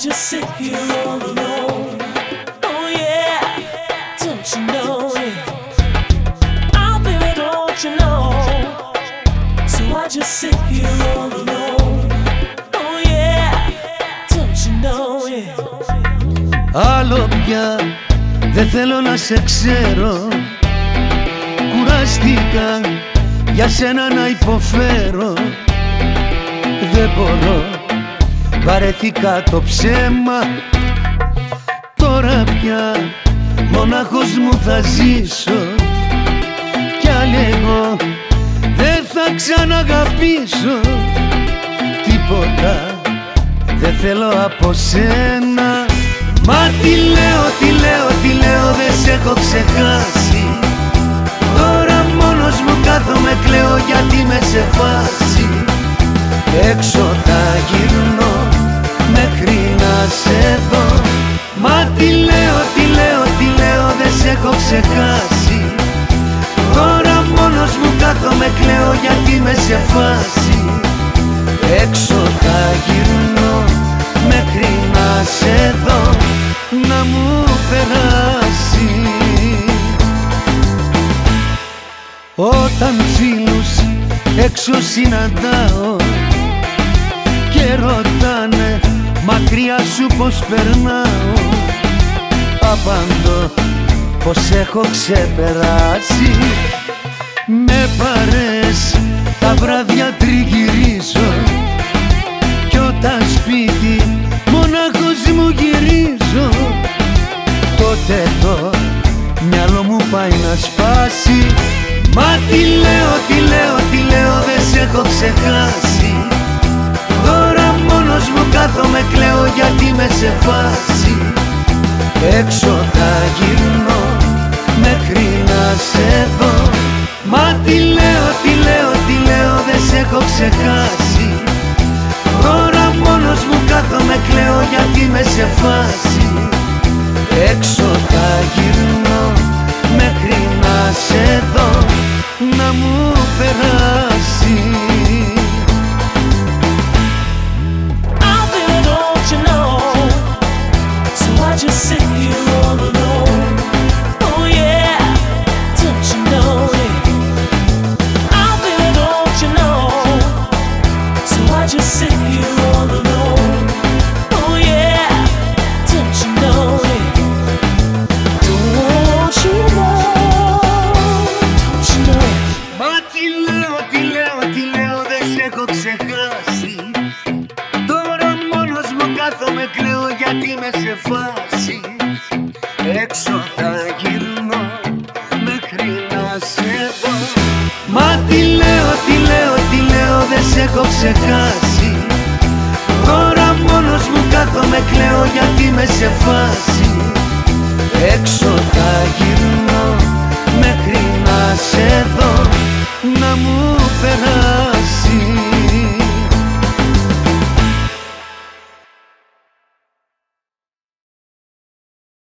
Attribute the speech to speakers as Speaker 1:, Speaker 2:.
Speaker 1: just sit here all alone. Oh yeah, don't you know it? I'll be there, don't you know? So I just sit here all alone. Oh yeah, don't you know it?
Speaker 2: Άλλο πια δεν θέλω να σε ξέρω Κουράστηκα για σένα να υποφέρω Δεν μπορώ, βαρεθήκα το ψέμα. Τώρα πια μονάχος μου θα ζήσω. Κι άλλη εγώ δεν θα ξαναγαπήσω. Τίποτα δεν θέλω από σένα. Μα τι λέω, τι λέω, τι λέω δεν σε έχω ξεχάσει. Τώρα μόνος μου κάθομαι κλαίω γιατί με σε φάση. Έξω θα γυρνώ μέχρι να σε δω. Μα τι λέω, τι λέω, τι λέω δεν σε έχω ξεχάσει. Τώρα μόνος μου κάθομαι κλαίω γιατί με σε φάση. Έξω θα γυρνώ μέχρι να σε δω να μου περάσει. Όταν φίλους έξω συναντάω και ρωτάνε μακριά σου πως περνάω. Απαντώ πως έχω ξεπεράσει. Με παρές τα βράδια τριγυρίζω. Κι όταν σπίτι μονάχος μου γυρίζω Τότε το μυαλό μου πάει να σπάσει. Μα τι λέω, τι λέω, τι λέω δεν σε έχω ξεχάσει. Τώρα μόνος μου κάθομαι κλαίω γιατί με σε φάση Έξω θα γυρνώ μέχρι να σε δω. Μα τι λέω, τι λέω, τι λέω δεν σε έχω ξεχάσει. Τώρα μόνος μου κάθομαι κλαίω γιατί με σε φάση Έξω θα γυρνώ κλαίω γιατί με σε φάση Έξω θα γυρνώ μέχρι να σε δω. Μα τι λέω, τι λέω, τι λέω δεν σε έχω ξεχάσει. Τώρα μόνος μου κάθομαι κλαίω γιατί με σε φάση Έξω θα γυρνώ. μέχρι να σε